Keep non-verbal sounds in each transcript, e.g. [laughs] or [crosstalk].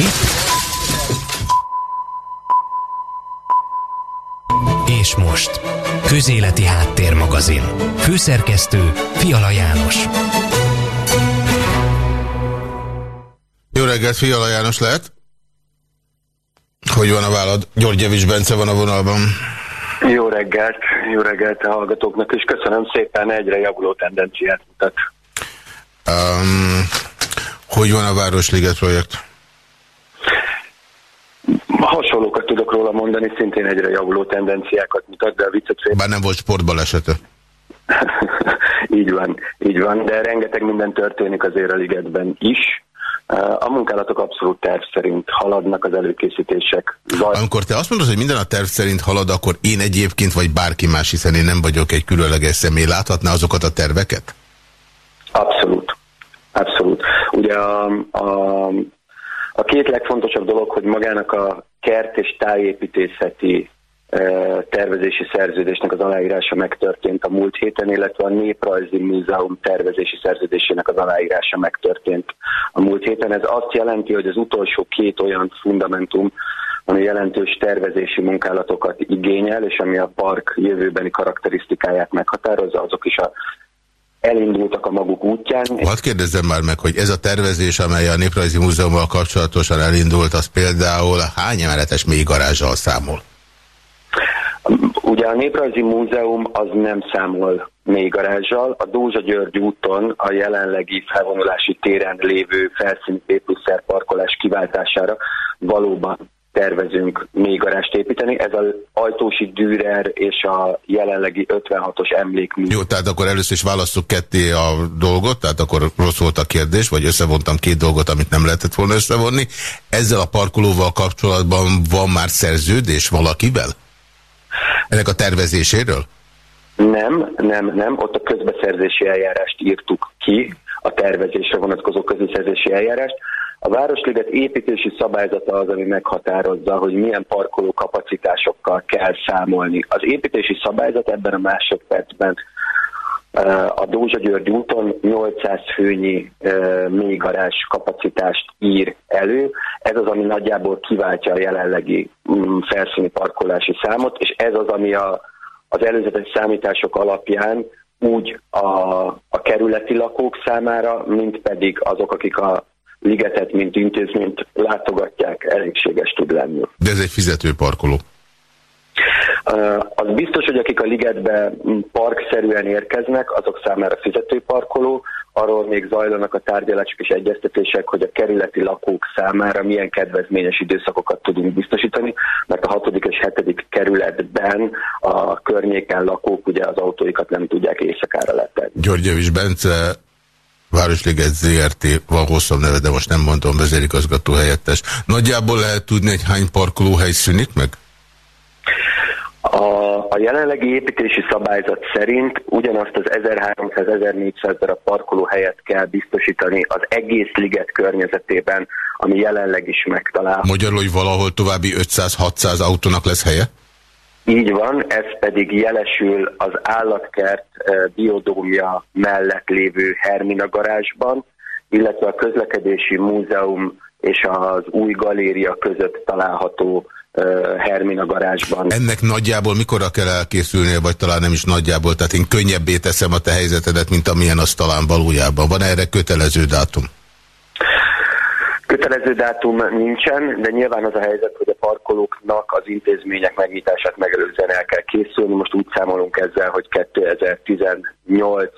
Mi? És most, Közéleti Háttérmagazin. Főszerkesztő Fiala János. Jó reggelt, Fiala János lehet? Hogy van a vállad? György Javis Bence van a vonalban. Jó reggelt, jó reggelt a hallgatóknak, és köszönöm szépen, egyre javuló tendenciát mutat. Um, hogy van a Városliget projekt? Tudok róla mondani, szintén egyre javuló tendenciákat mutat, de a viccet szépen... Bár nem volt sportbalesete. [laughs] így van, így van, de rengeteg minden történik azért a ligetben is. A munkálatok abszolút terv szerint haladnak az előkészítések. Zaj... Amikor te azt mondod, hogy minden a terv szerint halad, akkor én egyébként, vagy bárki más, hiszen én nem vagyok egy különleges személy, láthatná azokat a terveket? Abszolút. Abszolút. Ugye a, a, a két legfontosabb dolog, hogy magának a kert és tájépítészeti tervezési szerződésnek az aláírása megtörtént a múlt héten, illetve a Néprajzi Múzeum tervezési szerződésének az aláírása megtörtént a múlt héten. Ez azt jelenti, hogy az utolsó két olyan fundamentum, ami jelentős tervezési munkálatokat igényel, és ami a park jövőbeni karakterisztikáját meghatározza, azok is a elindultak a maguk útján. Hadd kérdezzem már meg, hogy ez a tervezés, amely a Néprajzi Múzeummal kapcsolatosan elindult, az például hány emeletes mély garázsal számol? Ugye a Néprajzi Múzeum az nem számol mély garázsal. A Dózsa György úton a jelenlegi felvonulási téren lévő felszíni parkolás kiváltására valóban tervezünk még garást építeni. Ez az Ajtósi Dürer és a jelenlegi 56-os emlékmű. Jó, tehát akkor először is választok ketté a dolgot, tehát akkor rossz volt a kérdés, vagy összevontam két dolgot, amit nem lehetett volna összevonni. Ezzel a parkolóval kapcsolatban van már szerződés valakivel? Ennek a tervezéséről? Nem, nem, nem. Ott a közbeszerzési eljárást írtuk ki, a tervezésre vonatkozó közbeszerzési eljárást. A Városliget építési szabályzata az, ami meghatározza, hogy milyen parkoló kapacitásokkal kell számolni. Az építési szabályzat ebben a másodpercben a Dózsa György úton 800 főnyi mélygarázs kapacitást ír elő. Ez az, ami nagyjából kiváltja a jelenlegi mm, felszíni parkolási számot, és ez az, ami a, az előzetes számítások alapján úgy a, a kerületi lakók számára, mint pedig azok, akik a ligetet, mint intézményt látogatják, elégséges tud lenni. De ez egy fizető parkoló. Az biztos, hogy akik a ligetbe parkszerűen érkeznek, azok számára fizetőparkoló, arról még zajlanak a tárgyalások és egyeztetések, hogy a kerületi lakók számára milyen kedvezményes időszakokat tudunk biztosítani, mert a hatodik és hetedik kerületben a környéken lakók ugye az autóikat nem tudják éjszakára letenni. Györgyevics Bence, Városliget ZRT, van hosszabb neve, de most nem mondom, vezérigazgató helyettes. Nagyjából lehet tudni, hogy hány parkolóhely szűnik meg? A, a jelenlegi építési szabályzat szerint ugyanazt az 1300-1400 darab parkolóhelyet kell biztosítani az egész liget környezetében, ami jelenleg is megtalál. Magyarul, hogy valahol további 500-600 autónak lesz helye? Így van, ez pedig jelesül az állatkert biodómia mellett lévő Hermina garázsban, illetve a közlekedési múzeum és az új galéria között található Hermina garázsban. Ennek nagyjából mikorra kell elkészülnie, vagy talán nem is nagyjából, tehát én könnyebbé teszem a te helyzetedet, mint amilyen az talán valójában. Van erre kötelező dátum? Kötelező dátum nincsen, de nyilván az a helyzet, hogy a parkolóknak az intézmények megnyitását megelőzően el kell készülni. Most úgy számolunk ezzel, hogy 2018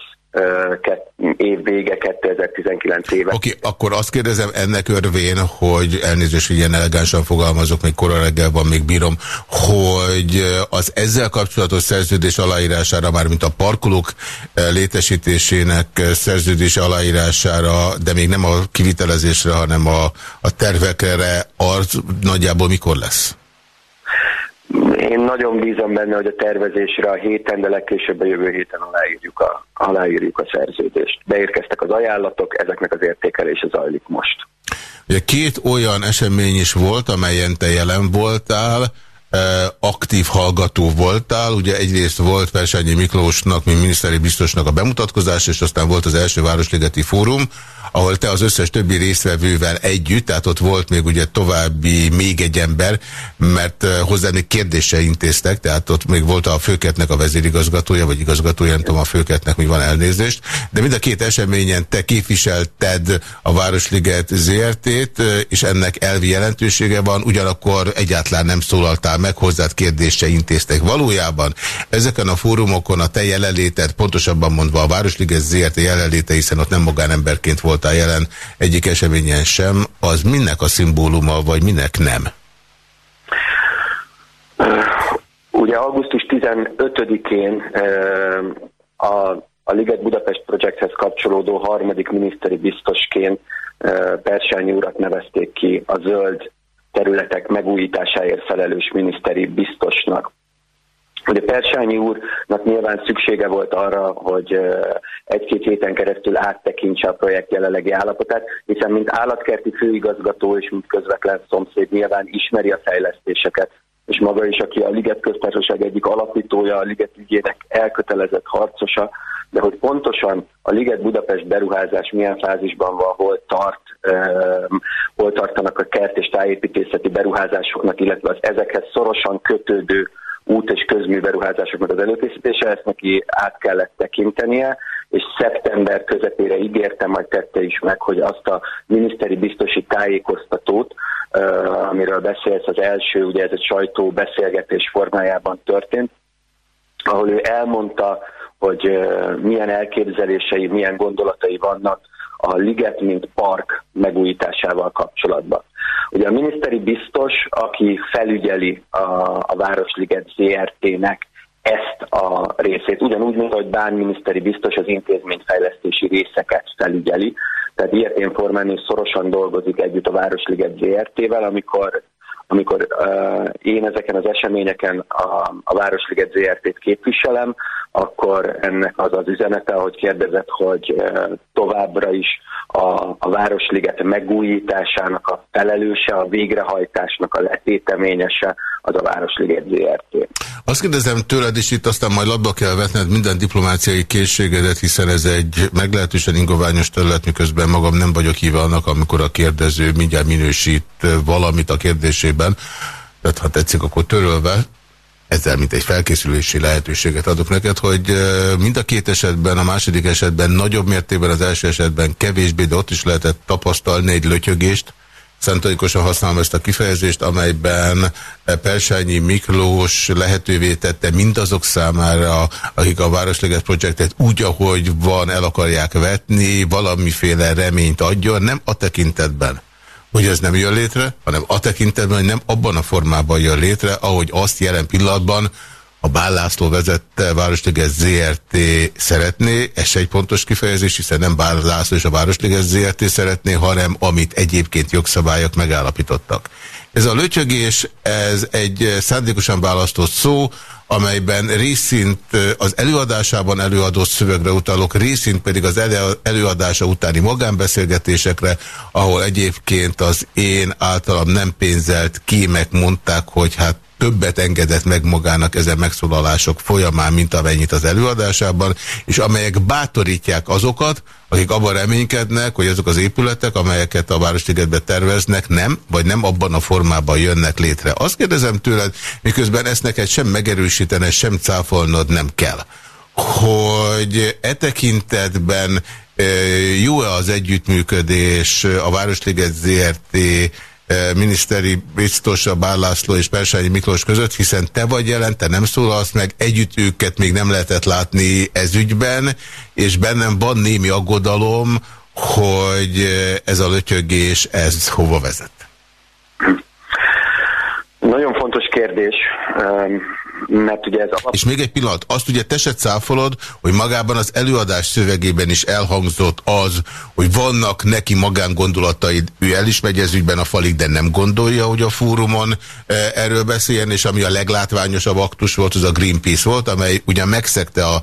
év vége 2019 éve. Oké, okay, akkor azt kérdezem ennek örvén, hogy elnézést, hogy ilyen elegánsan fogalmazok, még kora reggel van, még bírom, hogy az ezzel kapcsolatos szerződés aláírására, már mint a parkolók létesítésének szerződés aláírására, de még nem a kivitelezésre, hanem a, a tervekre, az nagyjából mikor lesz? Én nagyon bízom benne, hogy a tervezésre a héten, de legkésőbb a jövő héten aláírjuk a, aláírjuk a szerződést. Beérkeztek az ajánlatok, ezeknek az értékelése zajlik most. Ugye két olyan esemény is volt, amelyen te jelen voltál, aktív hallgató voltál. Ugye egyrészt volt Persányi Miklósnak, mint miniszteri biztosnak a bemutatkozás, és aztán volt az első Városligeti Fórum, ahol te az összes többi résztvevővel együtt, tehát ott volt még ugye további még egy ember, mert hozzá még kérdése intéztek, tehát ott még volt a főketnek a vezérigazgatója, vagy igazgatója, nem tudom a főketnek mi van elnézést, de mind a két eseményen te képviselted a Városliget ZRT-t, és ennek elvi jelentősége van, ugyanakkor egyáltalán nem szólaltál meg, kérdése intéztek. Valójában ezeken a fórumokon a te jelenléted, pontosabban mondva a Városliget ZRT jelenléte, hiszen ott nem magánemberként voltál jelen egyik eseményen sem, az minek a szimbóluma, vagy minek nem? Ugye augusztus 15-én a, a Liget Budapest projekthez kapcsolódó harmadik miniszteri biztosként Persányi urat nevezték ki a zöld területek megújításáért felelős miniszteri biztosnak. Ugye Persányi úrnak nyilván szüksége volt arra, hogy egy-két héten keresztül áttekintse a projekt jelenlegi állapotát, hiszen mint állatkerti főigazgató és mint közvetlen szomszéd nyilván ismeri a fejlesztéseket, és maga is, aki a Liget köztársaság egyik alapítója, a Liget ügyének elkötelezett harcosa, de hogy pontosan a Liget Budapest beruházás milyen fázisban van, hol tart, um, hol tartanak a kert és tájépítészeti beruházásoknak, illetve az ezekhez szorosan kötődő út és közműberuházásoknak az előkészítése, ezt neki át kellett tekintenie, és szeptember közepére ígértem, majd tette is meg, hogy azt a miniszteri biztosi tájékoztatót, amiről beszélsz, az első, ugye ez egy sajtó beszélgetés formájában történt, ahol ő elmondta, hogy milyen elképzelései, milyen gondolatai vannak a liget, mint park megújításával kapcsolatban. Ugye a miniszteri biztos, aki felügyeli a, a Városliget ZRT-nek ezt a részét, ugyanúgy, mint ahogy Bán miniszteri biztos az intézményfejlesztési részeket felügyeli, tehát ilyetén formán is szorosan dolgozik együtt a Városliget ZRT-vel, amikor amikor uh, én ezeken az eseményeken a, a Városliget ZRT-t képviselem, akkor ennek az az üzenete, hogy kérdezett, hogy uh, továbbra is a, a Városliget megújításának a felelőse, a végrehajtásnak a letéteményese az a Városliget ZRT. Azt kérdezem tőled, és itt aztán majd labba kell vetned minden diplomáciai készségedet, hiszen ez egy meglehetősen ingoványos terület, miközben magam nem vagyok híve annak, amikor a kérdező mindjárt minősít valamit a kérdésében. Tehát ha tetszik, akkor törölve, ezzel mint egy felkészülési lehetőséget adok neked, hogy mind a két esetben, a második esetben nagyobb mértékben, az első esetben kevésbé, de ott is lehetett tapasztalni egy lötyögést, szentaikosan használom ezt a kifejezést, amelyben Persányi Miklós lehetővé tette mindazok számára, akik a Városleges projektet úgy, ahogy van, el akarják vetni, valamiféle reményt adjon, nem a tekintetben, hogy ez nem jön létre, hanem a tekintetben, hogy nem abban a formában jön létre, ahogy azt jelen pillanatban a Bál László vezette Városliges ZRT szeretné, ez egy pontos kifejezés, hiszen nem Bál László és a Városliges ZRT szeretné, hanem amit egyébként jogszabályok megállapítottak. Ez a lötyögés, ez egy szándékosan választott szó, amelyben részint az előadásában előadott szövegre utalok, részint pedig az előadása utáni magánbeszélgetésekre, ahol egyébként az én általam nem pénzelt kémek mondták, hogy hát többet engedett meg magának ezen megszólalások folyamán, mint amennyit az előadásában, és amelyek bátorítják azokat, akik abban reménykednek, hogy azok az épületek, amelyeket a Városligetbe terveznek, nem, vagy nem abban a formában jönnek létre. Azt kérdezem tőled, miközben ezt neked sem megerősítene, sem cáfolnod nem kell, hogy e tekintetben e, jó-e az együttműködés a Városliget ZRT miniszteri biztos a Bárlászló és Persányi Miklós között, hiszen te vagy jelen, te nem szólalsz meg, együtt őket még nem lehetett látni ez ügyben, és bennem van némi aggodalom, hogy eh, ez a lötyögés, ez hova vezet? [clears throat] Kérdés mert ugye ez alap... És még egy pillanat, azt ugye te se cáfolod, hogy magában az előadás szövegében is elhangzott az, hogy vannak neki magángondolataid, ő el is megy ez ügyben a falig, de nem gondolja, hogy a fórumon e, erről beszéljen, és ami a leglátványosabb aktus volt, az a Greenpeace volt, amely ugyan megszegte a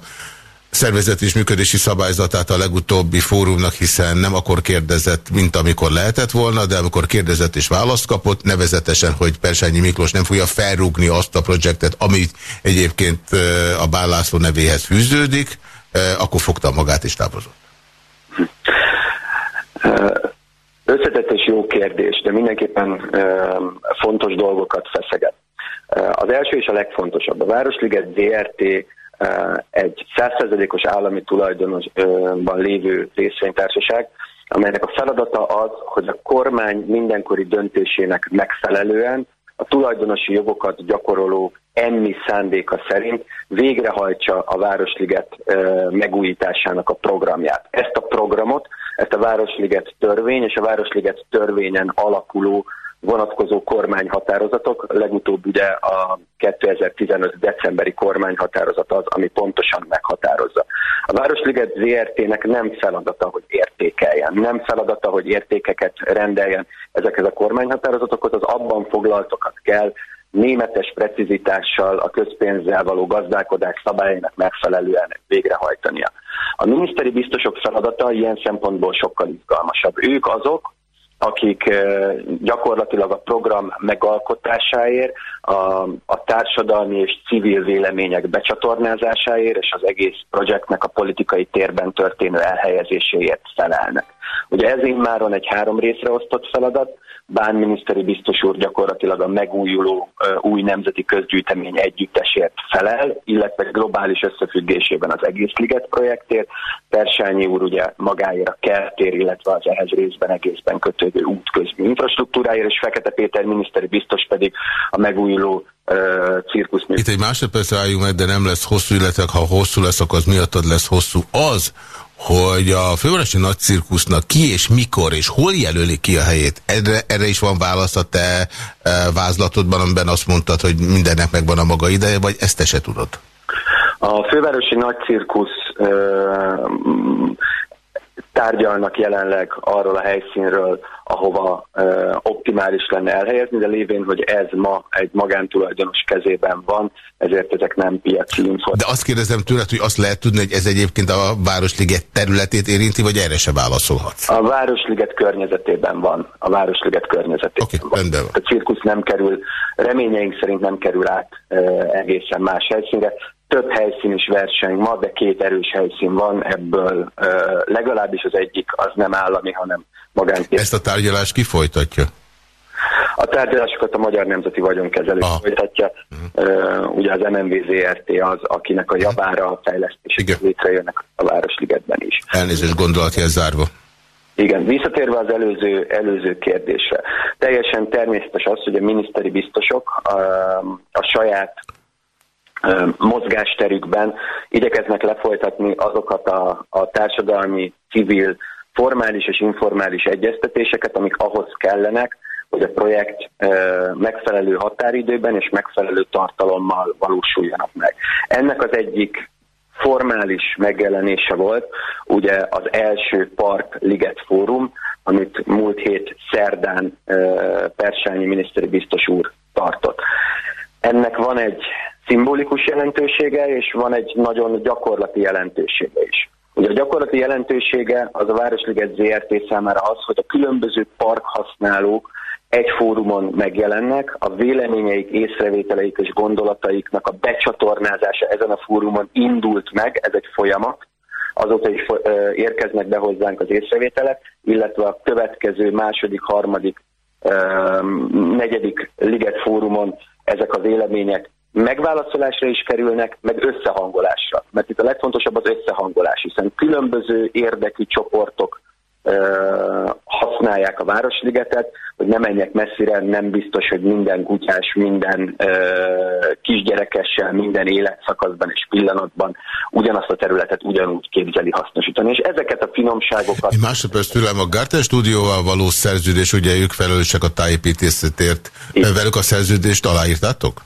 szervezeti és működési szabályzatát a legutóbbi fórumnak, hiszen nem akkor kérdezett, mint amikor lehetett volna, de amikor kérdezett és választ kapott, nevezetesen, hogy Persányi Miklós nem fogja felrúgni azt a projektet, amit egyébként a Bár László nevéhez fűződik, akkor fogta magát és távozott. Összetett és jó kérdés, de mindenképpen fontos dolgokat feszeget. Az első és a legfontosabb. A Városliget ZRT egy százszerzelékos állami tulajdonban lévő részvénytársaság, amelynek a feladata az, hogy a kormány mindenkori döntésének megfelelően a tulajdonosi jogokat gyakoroló enni szándéka szerint végrehajtsa a Városliget megújításának a programját. Ezt a programot, ezt a Városliget törvény és a Városliget törvényen alakuló vonatkozó kormányhatározatok, legutóbb ugye a 2015. decemberi kormányhatározat az, ami pontosan meghatározza. A Városliget ZRT-nek nem feladata, hogy értékeljen, nem feladata, hogy értékeket rendeljen ezekhez a kormányhatározatokhoz, az abban foglaltokat kell németes precizitással a közpénzzel való gazdálkodás szabályainak megfelelően végrehajtania. A miniszteri biztosok feladata ilyen szempontból sokkal izgalmasabb. Ők azok, akik eh, gyakorlatilag a program megalkotásáért, a, a társadalmi és civil vélemények becsatornázásáért és az egész projektnek a politikai térben történő elhelyezéséért felelnek. Ugye ez immáron egy három részre osztott feladat, bánminiszteri biztos úr gyakorlatilag a megújuló új nemzeti közgyűjtemény együttesért felel, illetve globális összefüggésében az egész liget projektért. Persányi úr ugye magáért a kertér, illetve az ehhez részben egészben kötődő útközmű infrastruktúráért, és Fekete Péter miniszteri biztos pedig a megújuló cirkuszmű. Itt egy másodpercre álljunk meg, de nem lesz hosszú, illetve ha hosszú lesz, akkor az miattad lesz hosszú. Az, hogy a fővárosi nagy cirkusznak ki és mikor és hol jelöli ki a helyét. Erre, erre is van válasz a te e, vázlatodban, amiben azt mondtad, hogy mindennek megvan a maga ideje, vagy ezt te se tudod? A fővárosi nagy cirkusz e, tárgyalnak jelenleg arról a helyszínről, ahova ö, optimális lenne elhelyezni, de lévén, hogy ez ma egy magántulajdonos kezében van, ezért ezek nem piaci információk. De azt kérdezem tőled, hogy azt lehet tudni, hogy ez egyébként a Városliget területét érinti, vagy erre se válaszolhatsz? A Városliget környezetében van. A Városliget környezetében okay, van. Rendben van. A cirkusz nem kerül, reményeink szerint nem kerül át e, egészen más helyszínre több helyszín is verseny ma, de két erős helyszín van, ebből legalábbis az egyik az nem állami, hanem magánkép. Ezt a tárgyalást ki folytatja? A tárgyalásokat a Magyar Nemzeti Vagyonkezelő ah. folytatja. Uh, ugye az MNV ZRT az, akinek a javára a fejlesztések létrejönnek a Városligetben is. Elnézést gondolatja zárva. Igen, visszatérve az előző, előző kérdésre. Teljesen természetes az, hogy a miniszteri biztosok a, a saját mozgásterükben igyekeznek lefolytatni azokat a, a társadalmi, civil, formális és informális egyeztetéseket, amik ahhoz kellenek, hogy a projekt megfelelő határidőben és megfelelő tartalommal valósuljanak meg. Ennek az egyik formális megjelenése volt ugye az első Park Liget Fórum, amit múlt hét szerdán Persányi miniszteri biztos úr tartott. Ennek van egy szimbolikus jelentősége, és van egy nagyon gyakorlati jelentősége is. Ugye a gyakorlati jelentősége az a Városliget ZRT számára az, hogy a különböző parkhasználók egy fórumon megjelennek, a véleményeik, észrevételeik és gondolataiknak a becsatornázása ezen a fórumon indult meg, ez egy folyamat, azóta is érkeznek be hozzánk az észrevételek, illetve a következő második, harmadik, negyedik Liget fórumon ezek a vélemények megválaszolásra is kerülnek, meg összehangolásra. Mert itt a legfontosabb az összehangolás, hiszen különböző érdekű csoportok használják a Városligetet, hogy ne menjek messzire, nem biztos, hogy minden kutyás, minden ö, kisgyerekessel, minden életszakaszban és pillanatban ugyanazt a területet ugyanúgy képzeli hasznosítani. És ezeket a finomságokat... Én másodperc tőlem a Garten stúdióval való szerződés, ugye ők felelősek a tájépítészetért. Velük a szerződést aláírtátok?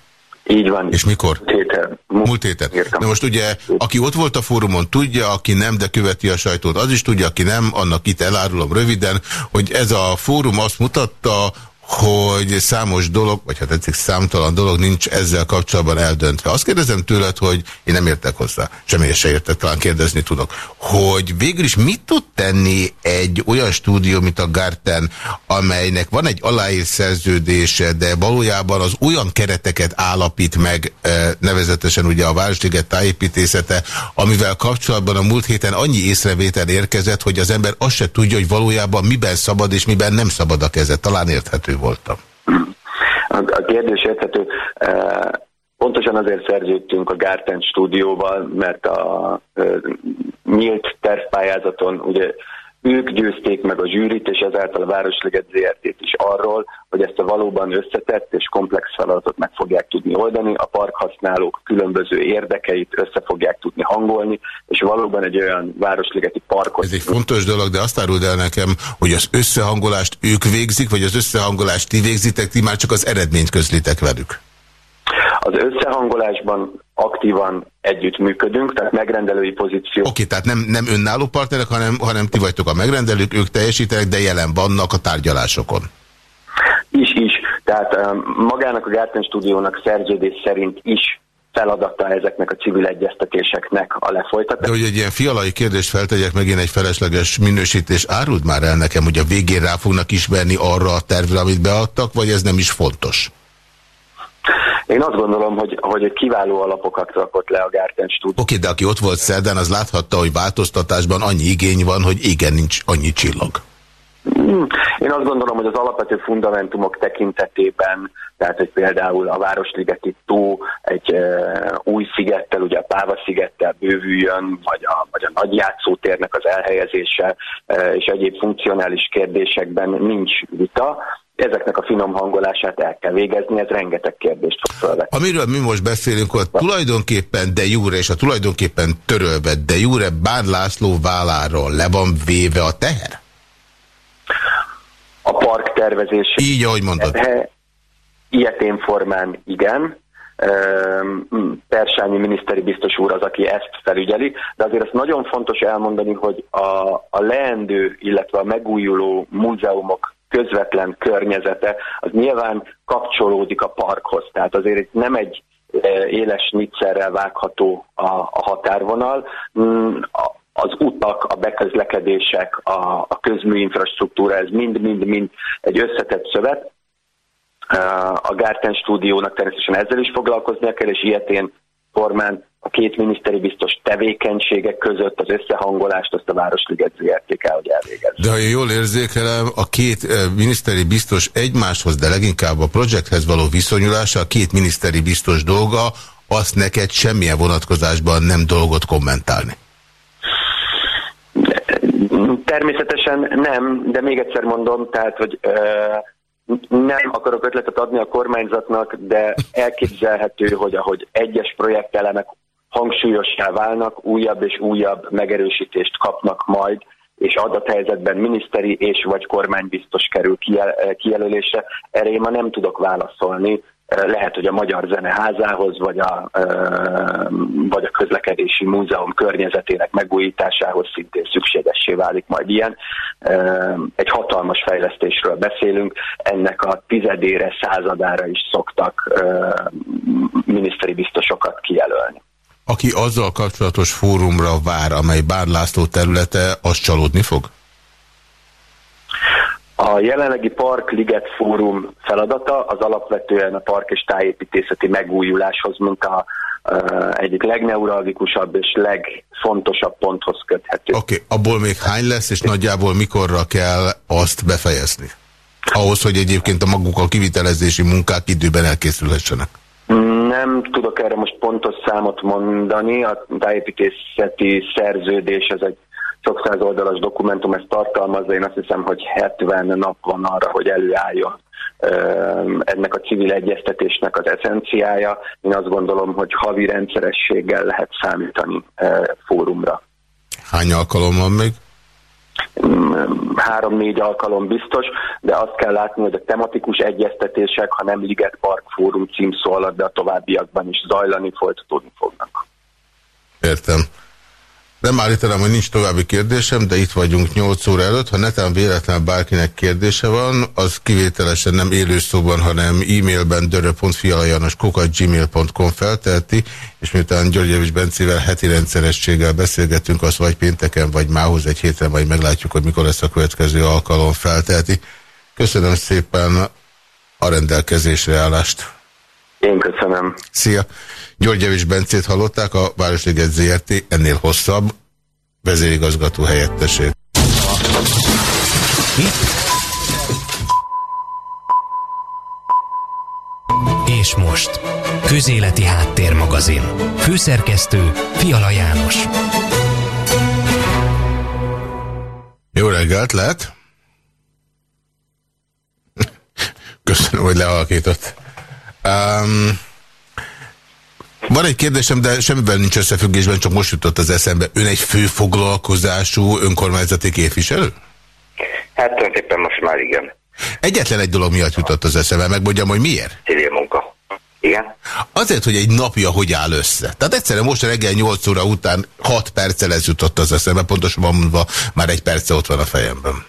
Így van. És mikor? Tétel. Múlt héten. De most ugye, aki ott volt a fórumon tudja, aki nem, de követi a sajtót, az is tudja, aki nem, annak itt elárulom röviden, hogy ez a fórum azt mutatta, hogy számos dolog, vagy hát tetszik számtalan dolog nincs ezzel kapcsolatban eldöntve. Azt kérdezem tőled, hogy én nem értek hozzá, semmi se értek, talán kérdezni tudok, hogy végül is mit tud tenni egy olyan stúdió, mint a Garten, amelynek van egy aláír szerződése, de valójában az olyan kereteket állapít meg, eh, nevezetesen ugye a Városliget tájépítészete, amivel kapcsolatban a múlt héten annyi észrevétel érkezett, hogy az ember azt se tudja, hogy valójában miben szabad és miben nem szabad a kezet. Talán érthető voltam. A kérdés érthető. Pontosan azért szerződtünk a Gárten stúdióval, mert a nyílt tervpályázaton ugye ők győzték meg a zsűrit, és ezáltal a Városliget ZRT-t is arról, hogy ezt a valóban összetett és komplex feladatot meg fogják tudni oldani, a parkhasználók különböző érdekeit össze fogják tudni hangolni, és valóban egy olyan Városligeti parkot... Ez egy fontos dolog, de azt áruld el nekem, hogy az összehangolást ők végzik, vagy az összehangolást ti végzitek, ti már csak az eredményt közlitek velük? Az összehangolásban aktívan együttműködünk, tehát megrendelői pozíció. Oké, okay, tehát nem, nem önálló partnerek, hanem, hanem ti vagytok a megrendelők, ők teljesítenek, de jelen vannak a tárgyalásokon. Is. Tehát magának a Garten stúdiónak szerződés szerint is feladata ezeknek a civil egyeztetéseknek a lefolytatása. De hogy egy ilyen fialai kérdést feltegyek megint egy felesleges minősítés, árult már el nekem, hogy a végén rá fognak ismerni arra a tervre, amit beadtak, vagy ez nem is fontos? Én azt gondolom, hogy, hogy egy kiváló alapokat rakott le a Gárten stúdió. Oké, de aki ott volt szerdán, az láthatta, hogy változtatásban annyi igény van, hogy igen, nincs annyi csillag. Én azt gondolom, hogy az alapvető fundamentumok tekintetében, tehát hogy például a Városligeti tó egy e, új szigettel, ugye a Páva szigettel bővüljön, vagy a, vagy a nagy játszótérnek az elhelyezése e, és egyéb funkcionális kérdésekben nincs vita ezeknek a finom hangolását el kell végezni, ez rengeteg kérdést fog felvetni. Amiről mi most beszélünk, hogy tulajdonképpen de júre és a tulajdonképpen törölve de júre Bán László válláról le van véve a teher? A park tervezés. Így, ahogy mondod. Ilyetén formán igen. Persányi miniszteri biztos úr az, aki ezt felügyeli, de azért ezt nagyon fontos elmondani, hogy a, a leendő, illetve a megújuló múzeumok közvetlen környezete, az nyilván kapcsolódik a parkhoz. Tehát azért itt nem egy éles nyitszerrel vágható a, a határvonal. Mm, az utak, a beközlekedések, a, a közműinfrastruktúra, ez mind-mind-mind egy összetett szövet. A Gárten stúdiónak természetesen ezzel is foglalkoznia kell, és ilyetén formán a két miniszteri biztos tevékenységek között az összehangolást azt a Városliget ZRT kell, hogy elvégezze. De ha jól érzékelem, a két miniszteri biztos egymáshoz, de leginkább a projekthez való viszonyulása, a két miniszteri biztos dolga, azt neked semmilyen vonatkozásban nem dolgot kommentálni. Természetesen nem, de még egyszer mondom, tehát, hogy nem akarok ötletet adni a kormányzatnak, de elképzelhető, hogy ahogy egyes projektelemek hangsúlyossá válnak, újabb és újabb megerősítést kapnak majd, és adathelyzetben miniszteri és vagy kormánybiztos kerül kijelölésre. Erre én ma nem tudok válaszolni. Lehet, hogy a Magyar Zeneházához, vagy a, vagy a közlekedési múzeum környezetének megújításához szintén szükségessé válik majd ilyen. Egy hatalmas fejlesztésről beszélünk, ennek a tizedére, századára is szoktak miniszteri biztosokat kijelölni. Aki azzal kapcsolatos fórumra vár, amely Bár László területe, az csalódni fog? A jelenlegi Park Liget Fórum feladata az alapvetően a park és tájépítészeti megújuláshoz, mint a egyik legneuralgikusabb és legfontosabb ponthoz köthető. Oké, okay. abból még hány lesz, és nagyjából mikorra kell azt befejezni? Ahhoz, hogy egyébként a maguk a kivitelezési munkák időben elkészülhessenek. Nem tudok erre most pontos számot mondani, a tájépítészeti szerződés ez egy sok száz oldalas dokumentum, ezt tartalmazza, én azt hiszem, hogy 70 nap van arra, hogy előálljon ennek a civil egyeztetésnek az eszenciája. Én azt gondolom, hogy havi rendszerességgel lehet számítani fórumra. Hány alkalom van még? három-négy alkalom biztos, de azt kell látni, hogy a tematikus egyeztetések, ha nem Liget Park Fórum címszó alatt, de a továbbiakban is zajlani, folytatódni fognak. Értem. Nem állítanám, hogy nincs további kérdésem, de itt vagyunk 8 óra előtt. Ha netán véletlenül bárkinek kérdése van, az kivételesen nem élőszóban, hanem e-mailben dörö.fialajanos.gmail.com felteheti, és miután Györgyevics Bencével heti rendszerességgel beszélgetünk, az vagy pénteken, vagy mához egy héten, vagy meglátjuk, hogy mikor lesz a következő alkalom felteheti. Köszönöm szépen a rendelkezésre állást. Én köszönöm. Szia! Györgyevics Bencét hallották, a Városliget ZRT ennél hosszabb vezérigazgató helyettesét. És most, Közéleti Háttérmagazin. Főszerkesztő Fiala János. Jó reggelt, lehet? [laughs] Köszönöm, hogy lealakított. Um, van egy kérdésem, de semmivel nincs összefüggésben, csak most jutott az eszembe. Ön egy főfoglalkozású önkormányzati képviselő? Hát tulajdonképpen most már igen. Egyetlen egy dolog miatt jutott az eszembe, megmondjam, hogy miért? Civil munka. Igen? Azért, hogy egy napja hogy áll össze. Tehát egyszerűen most reggel 8 óra után 6 perccel ez jutott az eszembe, pontosabban mondva már egy perce ott van a fejemben.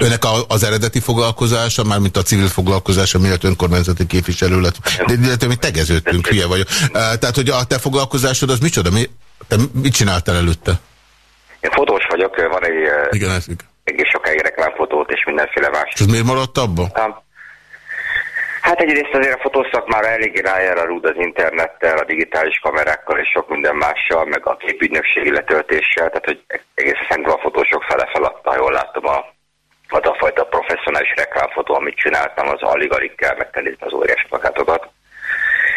Önnek a, az eredeti foglalkozása, mármint a civil foglalkozása miatt önkormányzati képviselő lett. De, de mi tegeződtünk, hülye vagyok. Tehát, hogy a te foglalkozásod az micsoda? Mi, te mit csináltál előtte? Én fotós vagyok, van egy igen, ez egész sokáig reklámfotót és mindenféle más. És ez miért maradt abba? Hát egyrészt azért a fotószak már eléggé rájárulod az internettel, a digitális kamerákkal és sok minden mással, meg a képügynökségi letöltéssel, tehát hogy egész szerintem a fotósok fele feladta, jól látom a az a fajta professzionális reklámfotó, amit csináltam, az alig-alig kell megtenni az óriás plakátokat.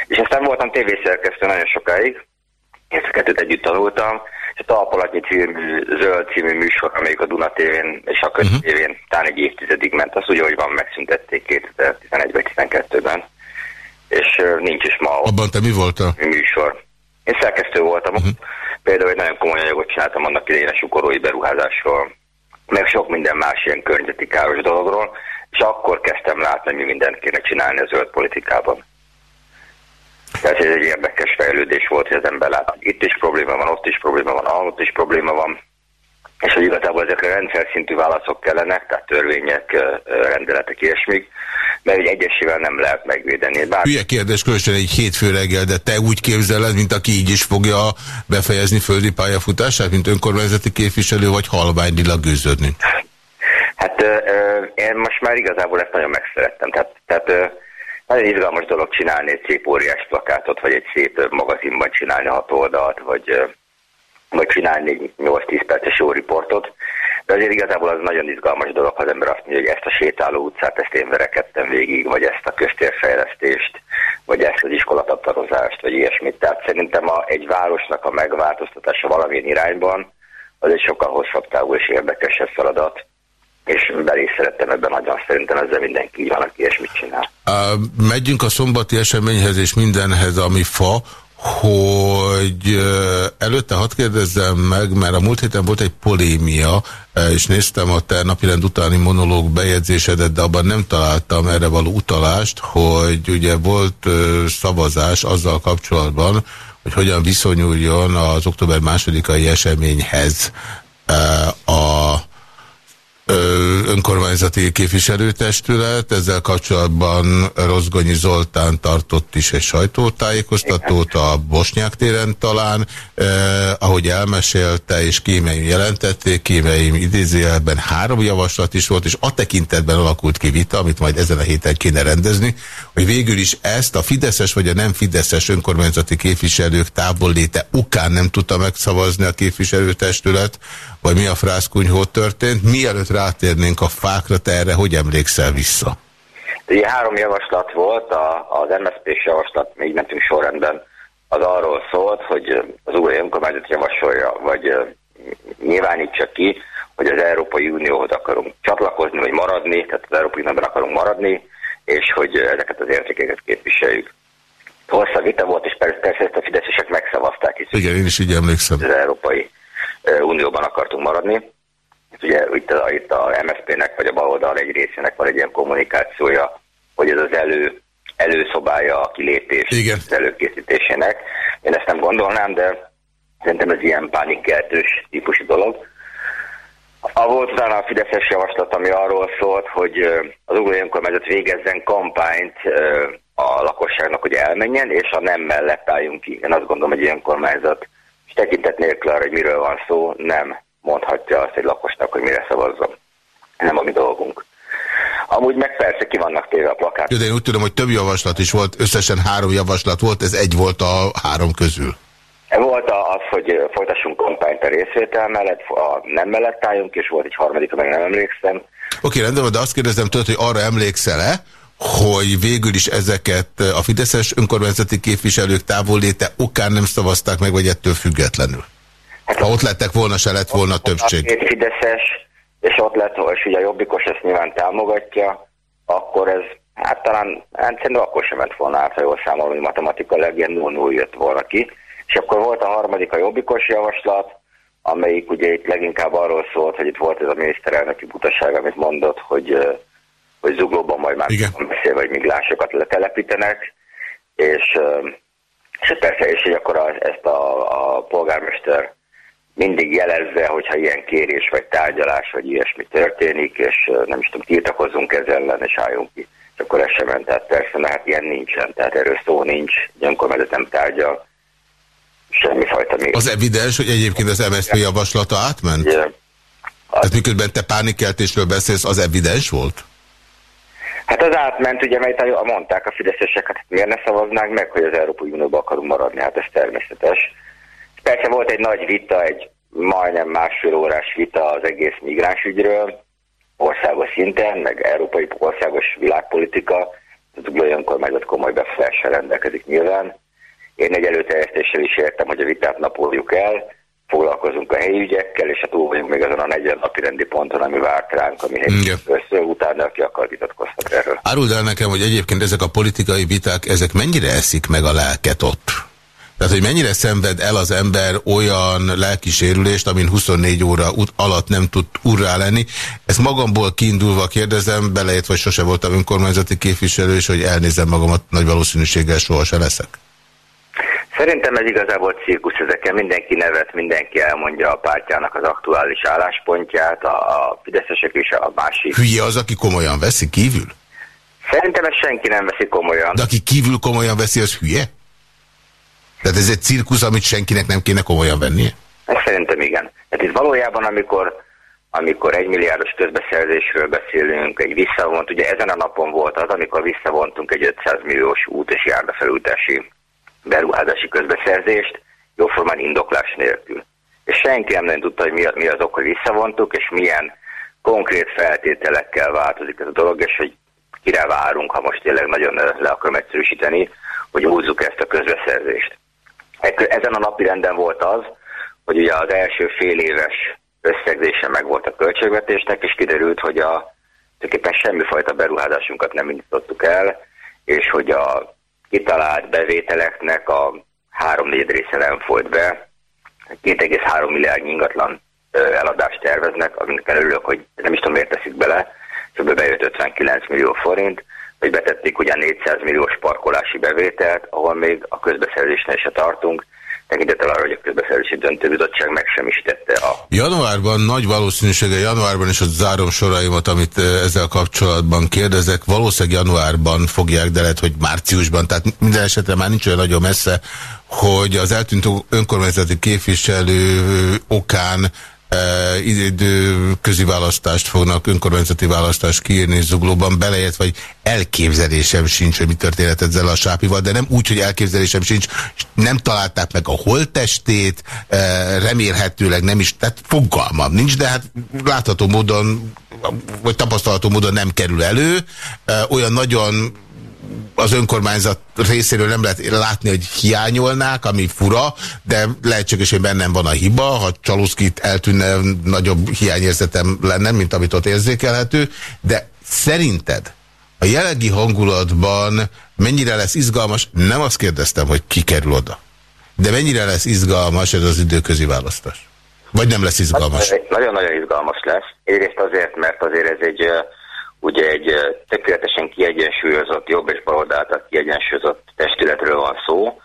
És aztán voltam tévészerkesztő nagyon sokáig, ezt a kettőt együtt tanultam, és a Talpalatnyi című, Zöld című műsor, amelyik a Duna tévén és a Köz uh-huh. tévén talán egy évtizedig ment, az úgy, hogy van, megszüntették 2011 2012-ben, és nincs is ma. Abban te mi voltál? Műsor. Én szerkesztő voltam. Uh-huh. Például egy nagyon komoly anyagot csináltam annak idején a sukorói beruházásról, meg sok minden más ilyen környezeti káros dologról, és akkor kezdtem látni, hogy mi mindent kéne csinálni a zöld politikában. Tehát ez egy érdekes fejlődés volt, hogy az ember lát, itt is probléma van, ott is probléma van, ott is probléma van, és hogy igazából ezekre rendszer szintű válaszok kellenek, tehát törvények, rendeletek, ilyesmik, mert egy egyesével nem lehet megvédeni. Bár... Hülye kérdés, különösen egy hétfő reggel, de te úgy képzeled, mint aki így is fogja befejezni földi pályafutását, mint önkormányzati képviselő, vagy halványilag gőződni? Hát én most már igazából ezt nagyon megszerettem. Tehát, tehát nagyon izgalmas dolog csinálni egy szép óriás plakátot, vagy egy szép magazinban csinálni hat oldalt, vagy, vagy csinálni egy 8-10 perces jó riportot. De azért igazából az nagyon izgalmas dolog, ha az ember azt mondja, hogy ezt a sétáló utcát, ezt én verekedtem végig, vagy ezt a köztérfejlesztést, vagy ezt az iskolatatarozást, vagy ilyesmit. Tehát szerintem a, egy városnak a megváltoztatása valamilyen irányban, az egy sokkal hosszabb távú és érdekesebb feladat, és belé szerettem ebben nagyon, szerintem ezzel mindenki így van, aki ilyesmit csinál. Megyünk a szombati eseményhez és mindenhez, ami fa hogy előtte hadd kérdezzem meg, mert a múlt héten volt egy polémia, és néztem a te napirend utáni monológ bejegyzésedet, de abban nem találtam erre való utalást, hogy ugye volt szavazás azzal kapcsolatban, hogy hogyan viszonyuljon az október másodikai eseményhez a önkormányzati képviselőtestület, ezzel kapcsolatban Rozgonyi Zoltán tartott is egy sajtótájékoztatót a Bosnyák téren talán, eh, ahogy elmesélte és kémeim jelentették, kémeim idézőjelben három javaslat is volt, és a tekintetben alakult ki vita, amit majd ezen a héten kéne rendezni, hogy végül is ezt a Fideszes vagy a nem Fideszes önkormányzati képviselők távolléte ukán nem tudta megszavazni a képviselőtestület, vagy mi a frászkunyhó történt. Mielőtt rátérnénk a fákra, te erre hogy emlékszel vissza? Ugye három javaslat volt, a, az MSZP-s javaslat, még mentünk sorrendben, az arról szólt, hogy az új önkormányzat javasolja, vagy nyilvánítsa ki, hogy az Európai Unióhoz akarunk csatlakozni, vagy maradni, tehát az Európai Unióban akarunk maradni, és hogy ezeket az értékeket képviseljük. Hosszabb vita volt, és persze, persze ezt a fideszesek megszavazták. Hisz Igen, én is így emlékszem. Az Európai Unióban akartunk maradni. Ugye itt a, itt a MSZP-nek vagy a baloldal egy részének van egy ilyen kommunikációja, hogy ez az elő, előszobája a kilépés Igen. az előkészítésének. Én ezt nem gondolnám, de Szerintem ez ilyen pánikkeltős típusú dolog. A volt utána a Fideszes javaslat, ami arról szólt, hogy az uglói önkormányzat végezzen kampányt a lakosságnak, hogy elmenjen, és a nem mellett álljunk ki. Én azt gondolom, hogy egy önkormányzat, és tekintet nélkül arra, hogy miről van szó, nem mondhatja azt egy lakosnak, hogy mire szavazzon. Nem a mi dolgunk. Amúgy meg persze ki vannak téve a plakát. de én úgy tudom, hogy több javaslat is volt, összesen három javaslat volt, ez egy volt a három közül. Volt az, hogy folytassunk kampányt a részvétel mellett, a nem mellett álljunk, és volt egy harmadik, amely nem emlékszem. Oké, rendben van, de azt kérdezem tőled, hogy arra emlékszel-e, hogy végül is ezeket a fideszes önkormányzati képviselők távolléte okán nem szavazták meg, vagy ettől függetlenül? Hát ha ott lettek volna, se lett volna többség. Két fideszes, és ott lett, és ugye a jobbikos ezt nyilván támogatja, akkor ez, hát talán, hát szerintem akkor sem ment volna át, ha jól számolom, hogy matematika ilyen 0 jött volna ki. És akkor volt a harmadik a jobbikos javaslat, amelyik ugye itt leginkább arról szólt, hogy itt volt ez a miniszterelnöki butaság, amit mondott, hogy, hogy zuglóban majd már beszél, vagy miglásokat letelepítenek, és, és persze, és hogy akkor ezt a, a polgármester mindig jelezze, hogyha ilyen kérés, vagy tárgyalás, vagy ilyesmi történik, és nem is tudom, tiltakozzunk ezzel ellen, és álljunk ki. És akkor ez sem ment, tehát persze, mert hát ilyen nincsen, tehát erről szó nincs, egy önkormányzat nem tárgyal, semmifajta még. Az evidens, hogy egyébként az MSZP javaslata átment? Igen. Tehát miközben te pánikeltésről beszélsz, az evidens volt? Hát az átment, ugye, mert mondták a fideszesek, hát miért ne szavaznánk meg, hogy az Európai Unióban akarunk maradni, hát ez természetes. Persze volt egy nagy vita, egy majdnem másfél órás vita az egész migránsügyről, országos szinten, meg európai országos világpolitika, az olyan önkormányzat komoly befolyással rendelkezik nyilván. Én egy előterjesztéssel is értem, hogy a vitát napoljuk el, foglalkozunk a helyi ügyekkel, és hát túl vagyunk még azon a 40 napi rendi ponton, ami várt ránk, ami össze, utána aki akar vitatkozhat erről. Áruld el nekem, hogy egyébként ezek a politikai viták, ezek mennyire eszik meg a lelket ott? Tehát, hogy mennyire szenved el az ember olyan lelkisérülést, amin 24 óra alatt nem tud urrá lenni. Ezt magamból kiindulva kérdezem, belejött, vagy sose voltam önkormányzati képviselő, és hogy elnézem magamat, nagy valószínűséggel soha se leszek. Szerintem ez igazából cirkusz, ezeken mindenki nevet, mindenki elmondja a pártjának az aktuális álláspontját, a fideszesek és a másik. Hülye az, aki komolyan veszi kívül? Szerintem ezt senki nem veszi komolyan. De aki kívül komolyan veszi, az hülye? Tehát ez egy cirkusz, amit senkinek nem kéne komolyan vennie? Szerintem igen. Tehát itt valójában, amikor, amikor egy milliárdos közbeszerzésről beszélünk, egy visszavont, ugye ezen a napon volt az, amikor visszavontunk egy 500 milliós út és járdafelültási beruházási közbeszerzést, jóformán indoklás nélkül. És senki nem, nem tudta, hogy mi, mi az ok, hogy visszavontuk, és milyen konkrét feltételekkel változik ez a dolog, és hogy kire várunk, ha most tényleg nagyon le akarom egyszerűsíteni, hogy húzzuk ezt a közbeszerzést. Ezen a napi renden volt az, hogy ugye az első fél éves összegzése meg volt a költségvetésnek, és kiderült, hogy a tulajdonképpen semmifajta beruházásunkat nem indítottuk el, és hogy a kitalált bevételeknek a három-négy része nem folyt be. 2,3 milliárd ingatlan eladást terveznek, aminek örülök, hogy nem is tudom, miért teszik bele, és bejött 59 millió forint, hogy betették ugyan 400 milliós parkolási bevételt, ahol még a közbeszerzésnél se tartunk, tekintettel arra, hogy a közbeszerzési döntőbizottság megsemmisítette a... Januárban, nagy valószínűsége januárban is ott zárom soraimat, amit ezzel kapcsolatban kérdezek. Valószínűleg januárban fogják, de lehet, hogy márciusban, tehát minden esetre már nincs olyan nagyon messze, hogy az eltűnt önkormányzati képviselő okán időközi választást fognak, önkormányzati választást kiírni Zuglóban, belejött, vagy elképzelésem sincs, hogy mi történet ezzel a sápival, de nem úgy, hogy elképzelésem sincs, nem találták meg a holttestét, remélhetőleg nem is, tehát fogalmam nincs, de hát látható módon, vagy tapasztalható módon nem kerül elő. Olyan nagyon az önkormányzat részéről nem lehet látni, hogy hiányolnák, ami fura, de lehetséges, hogy bennem van a hiba, ha Csaluszkit eltűnne, nagyobb hiányérzetem lenne, mint amit ott érzékelhető, de szerinted a jelenlegi hangulatban mennyire lesz izgalmas, nem azt kérdeztem, hogy ki kerül oda, de mennyire lesz izgalmas ez az időközi választás? Vagy nem lesz izgalmas? Nagyon-nagyon izgalmas lesz. Egyrészt azért, mert azért ez egy ugye egy tökéletesen kiegyensúlyozott, jobb és baloldáltal kiegyensúlyozott testületről van szó,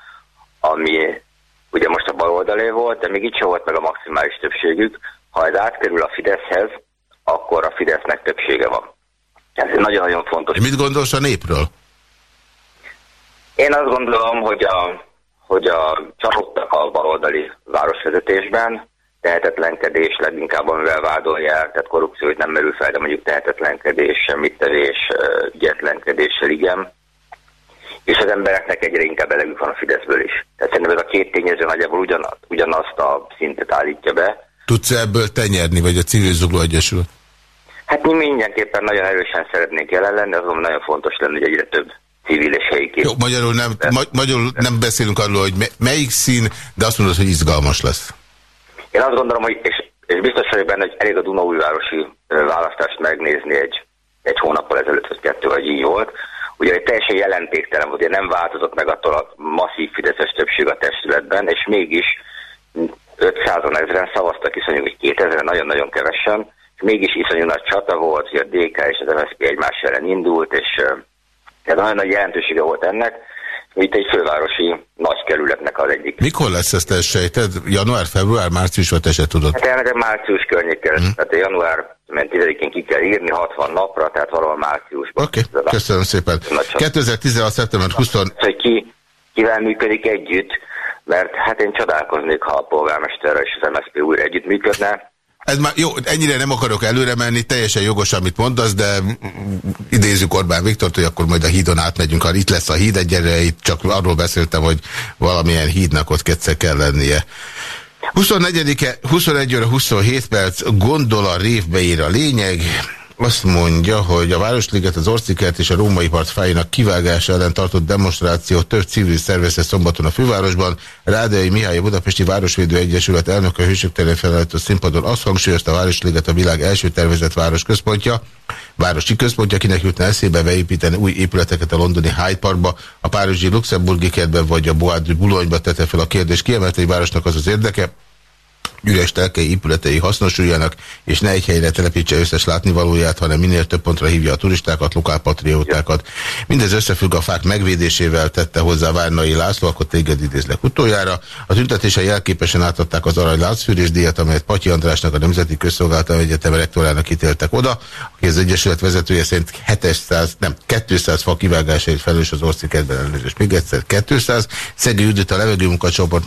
ami ugye most a baloldalé volt, de még itt sem volt meg a maximális többségük. Ha ez átkerül a Fideszhez, akkor a Fidesznek többsége van. Ez nagyon-nagyon fontos. Mit gondolsz a népről? Én azt gondolom, hogy a, hogy a csalódtak a baloldali városvezetésben, tehetetlenkedés leginkább, amivel vádolják, tehát korrupció hogy nem merül fel, de mondjuk tehetetlenkedés, semmittevés, ügyetlenkedéssel igen. És az embereknek egyre inkább elegük van a Fideszből is. Tehát szerintem ez a két tényező nagyjából ugyan, ugyanazt a szintet állítja be. Tudsz -e ebből tenyerni, vagy a Civil Zugló Egyesület? Hát mi mindenképpen nagyon erősen szeretnénk jelen lenni, azonban nagyon fontos lenne, hogy egyre több civil és helyi Jó, magyarul nem, ma, magyarul nem beszélünk arról, hogy melyik szín, de azt mondod, hogy izgalmas lesz. Én azt gondolom, hogy és, és biztos vagyok benne, hogy elég a Dunaújvárosi választást megnézni egy, egy hónappal ezelőtt, vagy kettő, vagy így volt. Ugye egy teljesen jelentéktelen, ugye nem változott meg attól a masszív fideszes többség a testületben, és mégis 500 ezeren szavaztak, iszonyú, hogy 2000 nagyon-nagyon kevesen, és mégis iszonyú nagy csata volt, hogy a DK és az MSZP egymás ellen indult, és ez nagyon nagy jelentősége volt ennek. Itt egy fővárosi nagy kerületnek az egyik. Mikor lesz ezt te sejted? Január, február, március, vagy te se tudod? Hát elmegyek március környékén. Hmm. Tehát január 10-én ki kell írni 60 napra, tehát valahol márciusban. Oké, okay. köszönöm szépen. 2016. szeptember 20... Hogy ki, kivel működik együtt, mert hát én csodálkoznék, ha a polgármesterrel és az MSZP újra együtt működne. Ez már jó, ennyire nem akarok előre menni, teljesen jogos, amit mondasz, de idézzük Orbán Viktort, hogy akkor majd a hídon átmegyünk, ha itt lesz a híd egyre, itt csak arról beszéltem, hogy valamilyen hídnak ott kétszer kell lennie. 24-e, 21 óra 27 perc, gondola révbe ír a lényeg, azt mondja, hogy a Városliget, az Orcikert és a Római Part fájának kivágása ellen tartott demonstráció több civil szervezet szombaton a fővárosban. Rádai Mihály a Budapesti Városvédő Egyesület elnöke hősök terén a színpadon azt hangsúlyozta a Városliget a világ első tervezett városközpontja. Városi központja, kinek jutna eszébe beépíteni új épületeket a londoni Hyde Parkba, a párizsi Luxemburgi kertben vagy a Bois de Boulogne-ba tette fel a kérdés. Kiemelt egy városnak az az érdeke, üres telkei épületei hasznosuljanak, és ne egy helyre telepítse összes látnivalóját, hanem minél több pontra hívja a turistákat, lokálpatriótákat. Mindez összefügg a fák megvédésével tette hozzá Várnai László, akkor téged idézlek utoljára. A tüntetése jelképesen átadták az Arany Látszfűrés díjat, amelyet Patyi Andrásnak a Nemzeti Közszolgáltató Egyetem rektorának ítéltek oda, aki az Egyesület vezetője szerint 700, nem, 200 fa kivágásait felelős az orcikedben ellenőrzés. Még egyszer 200. Szegő Judit a levegő munkacsoport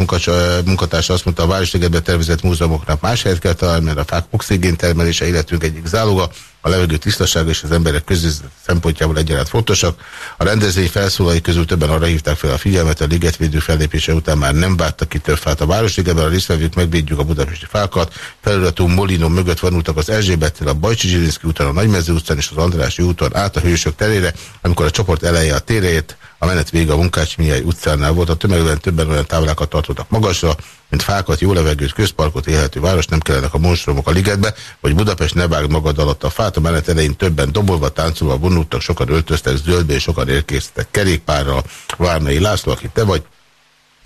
munkatársa azt mondta, a tervezett múzeumoknak más helyet kell találni, mert a fák oxigén termelése életünk egyik záloga, a levegő tisztasága és az emberek közül szempontjából egyaránt fontosak. A rendezvény felszólalai közül többen arra hívták fel a figyelmet, a ligetvédő fellépése után már nem vártak ki több fát a Városligetben, a résztvevők megvédjük a budapesti fákat. Felületú Molino mögött vonultak az Erzsébettel, a Bajcsi Zsilinszki úton, a Nagymező utcán és az Andrási úton át a Hősök terére, amikor a csoport eleje a térét, a menet vége a Munkács Mihály utcánál volt. A tömegben többen olyan táblákat tartottak magasra, mint fákat, jó levegőt, közparkot, élhető város, nem kellenek a monstromok a ligetbe, vagy Budapest ne vág magad alatt a fát, a menet elején többen dobolva, táncolva vonultak, sokan öltöztek zöldbe, és sokan érkeztek kerékpárral. Várnai László, aki te vagy,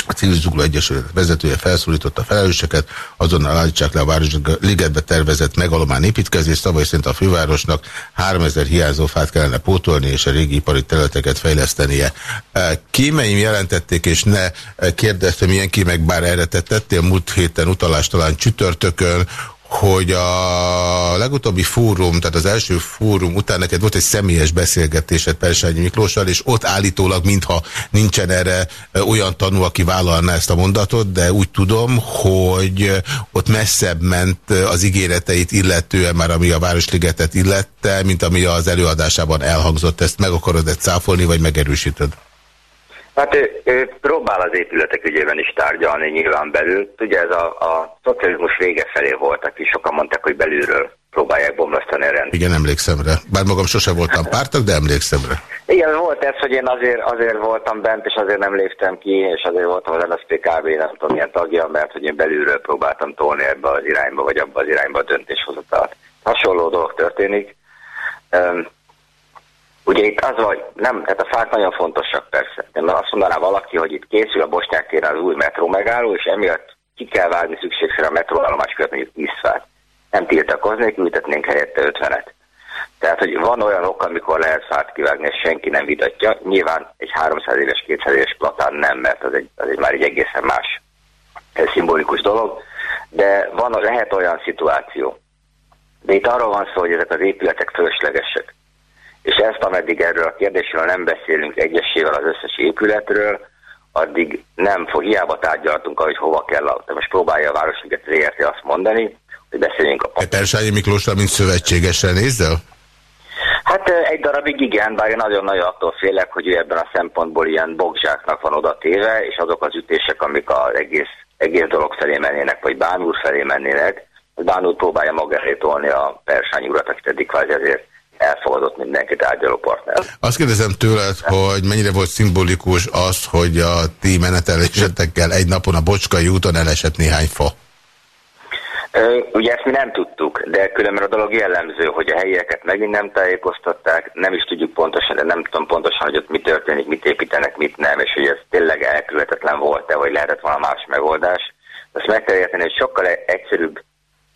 a Civil Zugló Egyesület vezetője felszólította a felelőseket, azonnal állítsák le a Városligetbe tervezett megalomán építkezés, szavai szerint a fővárosnak 3000 hiányzó fát kellene pótolni, és a régi ipari területeket fejlesztenie. Kémeim jelentették, és ne kérdeztem, milyen kémek, bár erre tettél múlt héten utalást talán csütörtökön, hogy a legutóbbi fórum, tehát az első fórum után neked volt egy személyes beszélgetésed Persányi Miklóssal, és ott állítólag, mintha nincsen erre olyan tanú, aki vállalná ezt a mondatot, de úgy tudom, hogy ott messzebb ment az ígéreteit illetően, már ami a Városligetet illette, mint ami az előadásában elhangzott. Ezt meg akarod-e cáfolni, vagy megerősíted? Hát ő, ő próbál az épületek ügyében is tárgyalni nyilván belül. Ugye ez a, a szocializmus vége felé volt, aki sokan mondták, hogy belülről próbálják bomlasztani a rend. Igen, emlékszem rá. Bár magam sose voltam pártak, de emlékszem rá. Igen, volt ez, hogy én azért, azért voltam bent, és azért nem léptem ki, és azért voltam az NSZPKB, nem tudom milyen tagja, mert hogy én belülről próbáltam tolni ebbe az irányba, vagy abba az irányba a döntéshozatalat. Hasonló dolog történik. Ugye itt az, hogy nem, tehát a fák nagyon fontosak persze. De azt mondaná valaki, hogy itt készül a Bosnyák téren az új metró megálló, és emiatt ki kell vágni szükségszerűen a metróállomás között mondjuk 10 fát. Nem tiltakoznék, ültetnénk helyette 50-et. Tehát, hogy van olyan ok, amikor lehet fát kivágni, és senki nem vitatja. Nyilván egy 300 éves, 200 éves platán nem, mert az egy, az egy már egy egészen más ez szimbolikus dolog, de van, lehet olyan szituáció. De itt arról van szó, hogy ezek az épületek fölöslegesek. És ezt, ameddig erről a kérdésről nem beszélünk egyesével az összes épületről, addig nem fog, hiába tárgyaltunk, hogy hova kell, de most próbálja a Városliget ZRT azt mondani, hogy beszéljünk a... Persányi Miklósra, mint szövetségesre nézzel? Hát egy darabig igen, bár én nagyon-nagyon attól félek, hogy ő ebben a szempontból ilyen bogzsáknak van oda téve, és azok az ütések, amik az egész, egész dolog felé mennének, vagy Bán felé mennének, Bán próbálja maga elé tolni a Persányi urat, akit eddig kvázi ezért elfogadott mindenki tárgyaló partner. Azt kérdezem tőled, hogy mennyire volt szimbolikus az, hogy a ti menetelésetekkel egy napon a Bocskai úton elesett néhány fa? Ugye ezt mi nem tudtuk, de különben a dolog jellemző, hogy a helyieket megint nem tájékoztatták, nem is tudjuk pontosan, de nem tudom pontosan, hogy ott mi történik, mit építenek, mit nem, és hogy ez tényleg elkülhetetlen volt-e, vagy lehetett volna más megoldás. Azt meg kell érteni, hogy sokkal egyszerűbb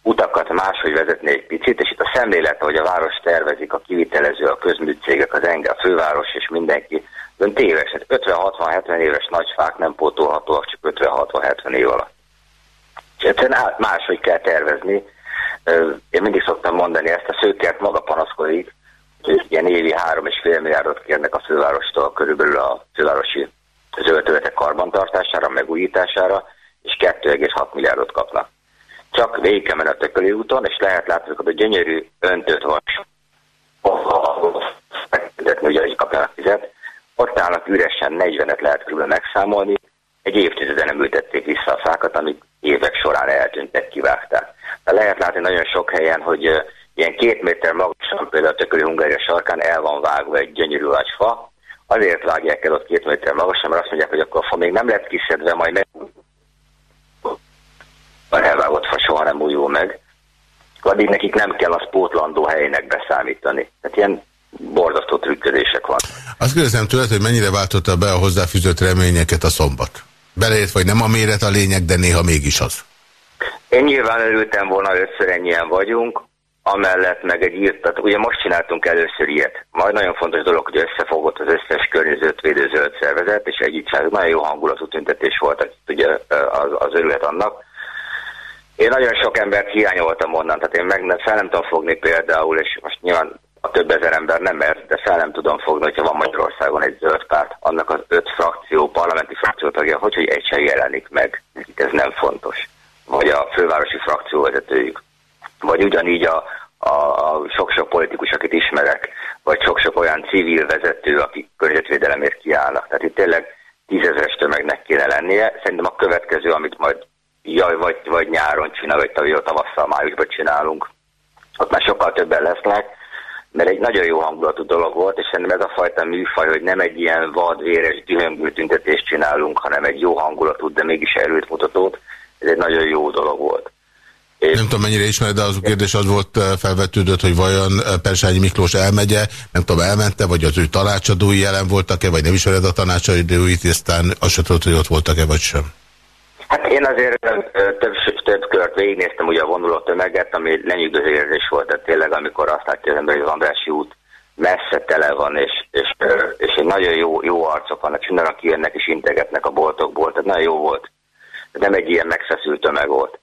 utakat máshogy vezetni egy picit, és itt a szemlélet, hogy a város tervezik, a kivitelező, a közműcégek, az enge, a főváros és mindenki, ön téves, 50-60-70 éves nagy fák nem pótolhatóak csak 50-60-70 év alatt. És egyszerűen máshogy kell tervezni. Én mindig szoktam mondani ezt, a szőkert maga panaszkodik, hogy ilyen évi 3,5 milliárdot kérnek a fővárostól körülbelül a fővárosi zöldterületek karbantartására, megújítására, és 2,6 milliárdot kapnak. Csak végig kell a Tököli úton, és lehet látni, hogy a gyönyörű öntőt vas, ugye így kapjanak fizet, ott állnak üresen 40-et lehet körülbelül megszámolni, egy évtizeden nem ültették vissza a fákat, amik évek során eltűntek, kivágták. De lehet látni nagyon sok helyen, hogy ilyen két méter magasan, például a tököli Hungária sarkán el van vágva egy gyönyörű nagy fa, azért vágják el ott két méter magasan, mert azt mondják, hogy akkor a fa még nem lett kiszedve, majd meg a elvágott fa soha nem újul meg, addig nekik nem kell az pótlandó helynek beszámítani. Tehát ilyen borzasztó trükködések van. Azt kérdezem tőled, hogy mennyire váltotta be a hozzáfűzött reményeket a szombat? Belejött, vagy nem a méret a lényeg, de néha mégis az. Én nyilván örültem volna, hogy összör ennyien vagyunk, amellett meg egy írt, tehát ugye most csináltunk először ilyet. Majd nagyon fontos dolog, hogy összefogott az összes környezetvédő zöld szervezet, és együtt nagyon jó hangulatú tüntetés volt, ugye az, az örület annak. Én nagyon sok embert hiányoltam onnan, tehát én meg nem, fel nem tudom fogni például, és most nyilván a több ezer ember nem mert, de fel nem tudom fogni, hogyha van Magyarországon egy zöld párt, annak az öt frakció, parlamenti frakció tagja, hogy, hogy egy sem jelenik meg, ez nem fontos. Vagy a fővárosi frakcióvezetőjük. Vagy ugyanígy a, a sok-sok politikus, akit ismerek, vagy sok-sok olyan civil vezető, akik környezetvédelemért kiállnak. Tehát itt tényleg tízezeres tömegnek kéne lennie. Szerintem a következő, amit majd jaj, vagy, vagy nyáron csinál, vagy tavasszal, májusban csinálunk, ott már sokkal többen lesznek, mert egy nagyon jó hangulatú dolog volt, és szerintem ez a fajta műfaj, hogy nem egy ilyen vad, véres, dühöngő tüntetést csinálunk, hanem egy jó hangulatú, de mégis erőt mutatót, ez egy nagyon jó dolog volt. És nem tudom, mennyire ismered, de az a kérdés az volt eh, felvetődött, hogy vajon eh, Persányi Miklós elmegye, nem tudom, elmente, vagy az ő tanácsadói jelen voltak-e, vagy nem ismered a tanácsadóit, aztán azt sem tudod, hogy ott voltak-e, vagy sem. Hát én azért több, több kört végignéztem ugye a vonuló tömeget, ami lenyűgöző érzés volt, tehát tényleg amikor azt látja az ember, hogy az Andrási út messze tele van, és, és, és egy nagyon jó, jó arcok vannak, és mindenki aki jönnek és integetnek a boltokból, tehát nagyon jó volt. Nem egy ilyen megfeszült tömeg volt.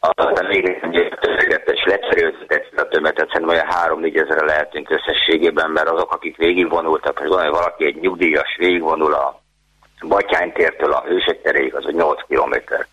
Aztán még egy tömeget, és lecseréltetett a tömeget, szerintem olyan három-négy ezerre lehetünk összességében, mert azok, akik végigvonultak, hogy valaki egy nyugdíjas végigvonul a Batyánytértől a Hősök teréig, az 8 kilométer.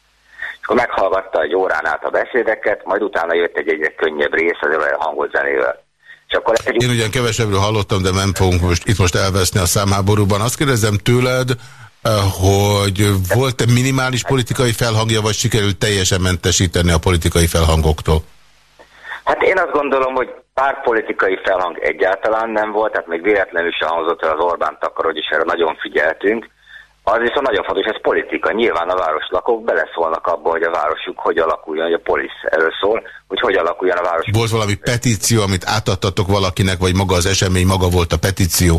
És akkor meghallgatta egy órán át a beszédeket, majd utána jött egy egyre könnyebb rész az olyan hangolt zenével. És akkor egy... Én ugyan kevesebbről hallottam, de nem fogunk most, itt most elveszni a számháborúban. Azt kérdezem tőled, eh, hogy volt-e minimális politikai felhangja, vagy sikerült teljesen mentesíteni a politikai felhangoktól? Hát én azt gondolom, hogy pár politikai felhang egyáltalán nem volt, tehát még véletlenül sem hangzott el az Orbán takarodj, és erre nagyon figyeltünk. Az viszont nagyon fontos, ez politika. Nyilván a városlakók beleszólnak abba, hogy a városuk hogy alakuljon, hogy a polisz erről szól, hogy hogy alakuljon a város. Volt valami petíció, amit átadtatok valakinek, vagy maga az esemény, maga volt a petíció?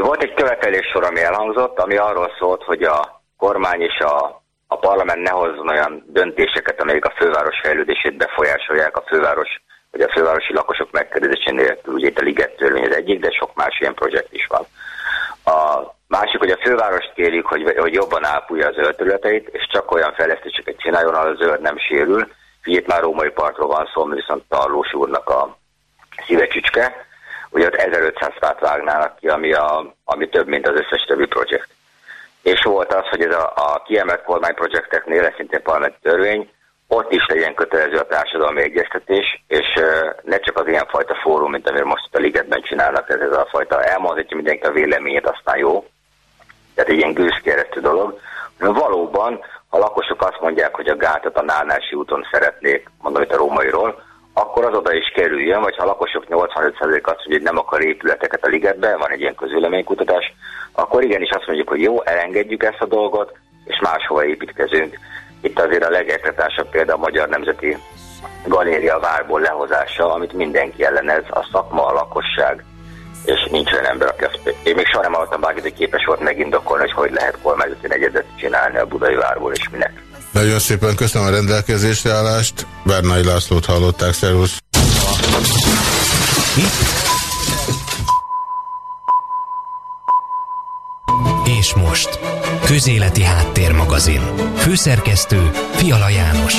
Volt egy követelés sor, ami elhangzott, ami arról szólt, hogy a kormány és a, a parlament ne hozzon olyan döntéseket, amelyek a főváros fejlődését befolyásolják, a főváros vagy a fővárosi lakosok nélkül. Ugye itt a Liget törvény az egyik, de sok más ilyen projekt is van. A Másik, hogy a fővárost kérjük, hogy, hogy jobban ápulja a zöld és csak olyan fejlesztéseket csináljon, ahol a zöld nem sérül. Itt már római partról van szó, viszont Tarlós úrnak a szívecsücske. Ugye ott 1500 fát vágnának ki, ami, a, ami több, mint az összes többi projekt. És volt az, hogy ez a, a kiemelt kormányprojekteknél, ez szintén parlamenti törvény, ott is legyen kötelező a társadalmi egyeztetés, és ne csak az ilyenfajta fórum, mint amire most a ligetben csinálnak, ez, ez a fajta elmondhatja mindenki a véleményét, aztán jó. Tehát egy ilyen gőzkeresztű dolog. Valóban, ha lakosok azt mondják, hogy a gátat a Nálnási úton szeretnék, mondom itt a rómairól, akkor az oda is kerüljön, vagy ha a lakosok 85% azt hogy nem akar épületeket a ligetben, van egy ilyen közvéleménykutatás, akkor igenis azt mondjuk, hogy jó, elengedjük ezt a dolgot, és máshova építkezünk. Itt azért a legekretásabb példa a Magyar Nemzeti Galéria várból lehozása, amit mindenki ellenez, a szakma, a lakosság, és nincs olyan ember, aki azt... Én még soha nem hallottam bárkit, hogy képes volt megindokolni, hogy hogy lehet kormányzati negyedet csinálni a budai várból, és minek. Nagyon szépen köszönöm a rendelkezésre állást. Bernai Lászlót hallották, szervusz. És most, Közéleti Háttérmagazin. Főszerkesztő Fiala János.